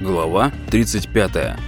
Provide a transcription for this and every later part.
Глава 35.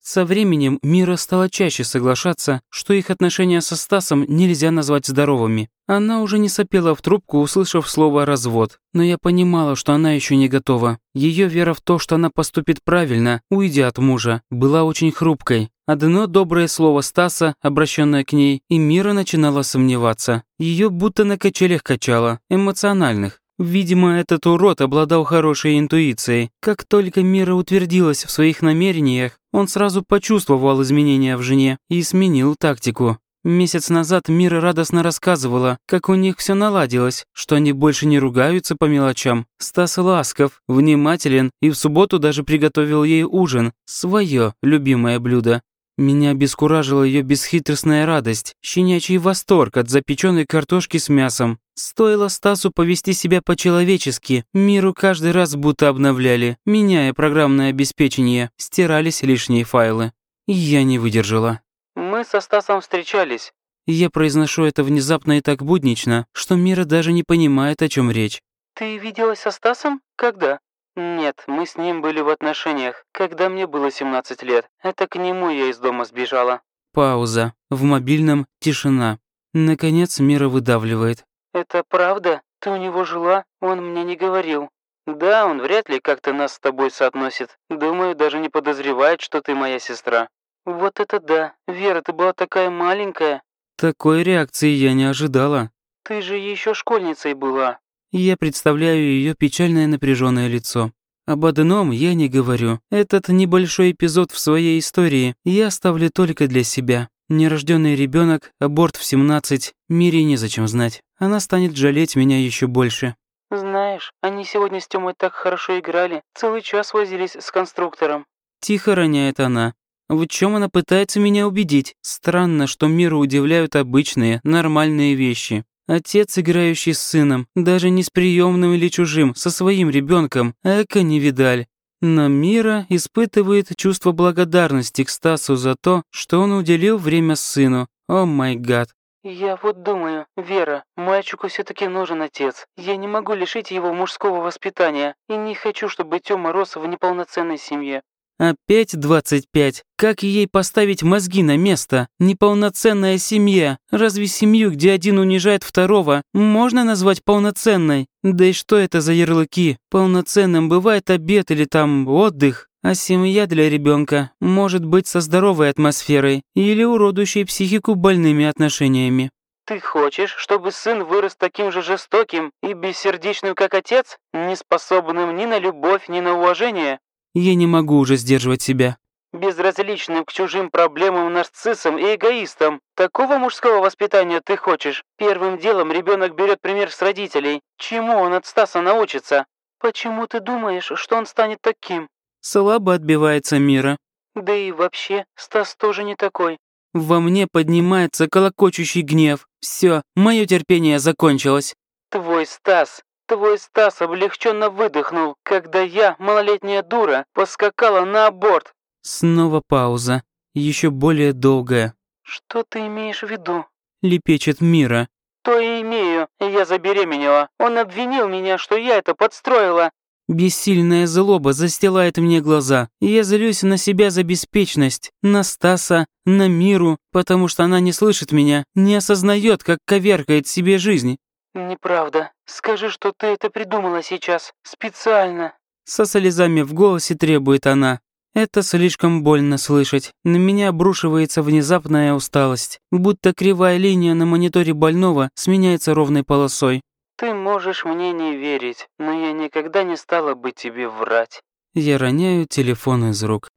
Со временем Мира стала чаще соглашаться, что их отношения со Стасом нельзя назвать здоровыми. Она уже не сопела в трубку, услышав слово «развод». Но я понимала, что она еще не готова. Ее вера в то, что она поступит правильно, уйдя от мужа, была очень хрупкой. Одно доброе слово Стаса, обращенное к ней, и Мира начинала сомневаться. Ее будто на качелях качало, эмоциональных. Видимо, этот урод обладал хорошей интуицией. Как только Мира утвердилась в своих намерениях, он сразу почувствовал изменения в жене и сменил тактику. Месяц назад Мира радостно рассказывала, как у них все наладилось, что они больше не ругаются по мелочам. Стас ласков, внимателен и в субботу даже приготовил ей ужин, свое любимое блюдо. Меня обескуражила ее бесхитростная радость, щенячий восторг от запеченной картошки с мясом. Стоило Стасу повести себя по-человечески, миру каждый раз будто обновляли, меняя программное обеспечение, стирались лишние файлы. Я не выдержала. «Мы со Стасом встречались». Я произношу это внезапно и так буднично, что Мира даже не понимает, о чем речь. «Ты виделась со Стасом? Когда?» «Нет, мы с ним были в отношениях, когда мне было 17 лет. Это к нему я из дома сбежала». Пауза. В мобильном тишина. Наконец Мира выдавливает. «Это правда? Ты у него жила? Он мне не говорил». «Да, он вряд ли как-то нас с тобой соотносит. Думаю, даже не подозревает, что ты моя сестра». «Вот это да! Вера, ты была такая маленькая!» Такой реакции я не ожидала. «Ты же еще школьницей была!» Я представляю ее печальное напряженное лицо. Об одном я не говорю. Этот небольшой эпизод в своей истории я оставлю только для себя. Нерожденный ребенок, аборт в 17, Мире незачем знать. Она станет жалеть меня еще больше. «Знаешь, они сегодня с Тёмой так хорошо играли, целый час возились с конструктором». Тихо роняет она. В чем она пытается меня убедить? Странно, что миру удивляют обычные, нормальные вещи. Отец, играющий с сыном, даже не с приемным или чужим, со своим ребенком, эко не видаль. Но Мира испытывает чувство благодарности к Стасу за то, что он уделил время сыну. О май гад. «Я вот думаю, Вера, мальчику все таки нужен отец. Я не могу лишить его мужского воспитания и не хочу, чтобы Тёма рос в неполноценной семье. Опять двадцать пять. Как ей поставить мозги на место? Неполноценная семья. Разве семью, где один унижает второго, можно назвать полноценной? Да и что это за ярлыки? Полноценным бывает обед или там отдых. А семья для ребенка может быть со здоровой атмосферой или уродующей психику больными отношениями. Ты хочешь, чтобы сын вырос таким же жестоким и бессердечным, как отец, не способным ни на любовь, ни на уважение? Я не могу уже сдерживать себя. Безразличным к чужим проблемам нарциссам и эгоистам. Такого мужского воспитания ты хочешь? Первым делом ребенок берет пример с родителей. Чему он от Стаса научится? Почему ты думаешь, что он станет таким? Слабо отбивается Мира. Да и вообще, Стас тоже не такой. Во мне поднимается колокочущий гнев. Все, мое терпение закончилось. Твой Стас Твой Стас облегченно выдохнул, когда я, малолетняя дура, поскакала на аборт. Снова пауза, еще более долгая. Что ты имеешь в виду? Лепечет Мира. То и имею. Я забеременела. Он обвинил меня, что я это подстроила. Бессильная злоба застилает мне глаза. Я злюсь на себя за беспечность, на Стаса, на Миру, потому что она не слышит меня, не осознает, как коверкает себе жизнь. «Неправда. Скажи, что ты это придумала сейчас. Специально». Со слезами в голосе требует она. Это слишком больно слышать. На меня обрушивается внезапная усталость, будто кривая линия на мониторе больного сменяется ровной полосой. «Ты можешь мне не верить, но я никогда не стала бы тебе врать». Я роняю телефон из рук.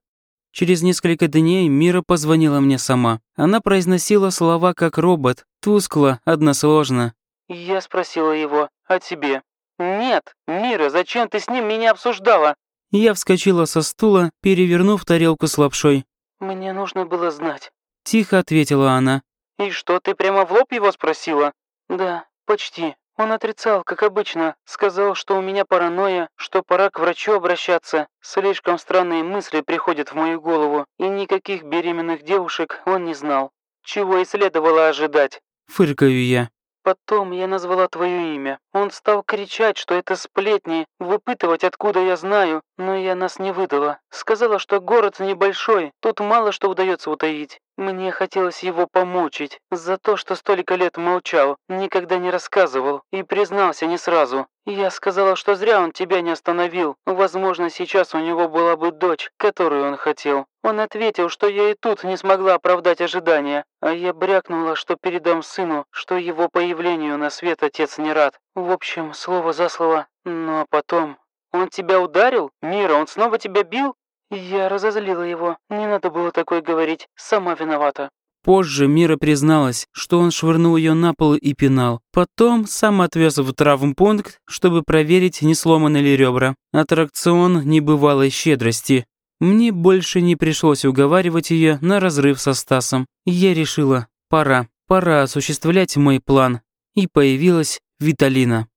Через несколько дней Мира позвонила мне сама. Она произносила слова как робот, тускло, односложно. Я спросила его, а тебе? Нет, Мира, зачем ты с ним меня обсуждала? Я вскочила со стула, перевернув тарелку с лапшой. Мне нужно было знать. Тихо ответила она. И что, ты прямо в лоб его спросила? Да, почти. Он отрицал, как обычно. Сказал, что у меня паранойя, что пора к врачу обращаться. Слишком странные мысли приходят в мою голову, и никаких беременных девушек он не знал. Чего и следовало ожидать. Фыркаю я. Потом я назвала твое имя. Он стал кричать, что это сплетни, выпытывать, откуда я знаю, но я нас не выдала. Сказала, что город небольшой, тут мало что удается утаить. Мне хотелось его помучить за то, что столько лет молчал, никогда не рассказывал и признался не сразу. Я сказала, что зря он тебя не остановил. Возможно, сейчас у него была бы дочь, которую он хотел. Он ответил, что я и тут не смогла оправдать ожидания, а я брякнула, что передам сыну, что его появлению на свет отец не рад. В общем, слово за слово. Ну а потом... Он тебя ударил? Мира, он снова тебя бил? «Я разозлила его. Не надо было такое говорить. Сама виновата». Позже Мира призналась, что он швырнул ее на пол и пинал. Потом сам отвез в травмпункт, чтобы проверить, не сломаны ли ребра. Аттракцион небывалой щедрости. Мне больше не пришлось уговаривать ее на разрыв со Стасом. Я решила, пора, пора осуществлять мой план. И появилась Виталина.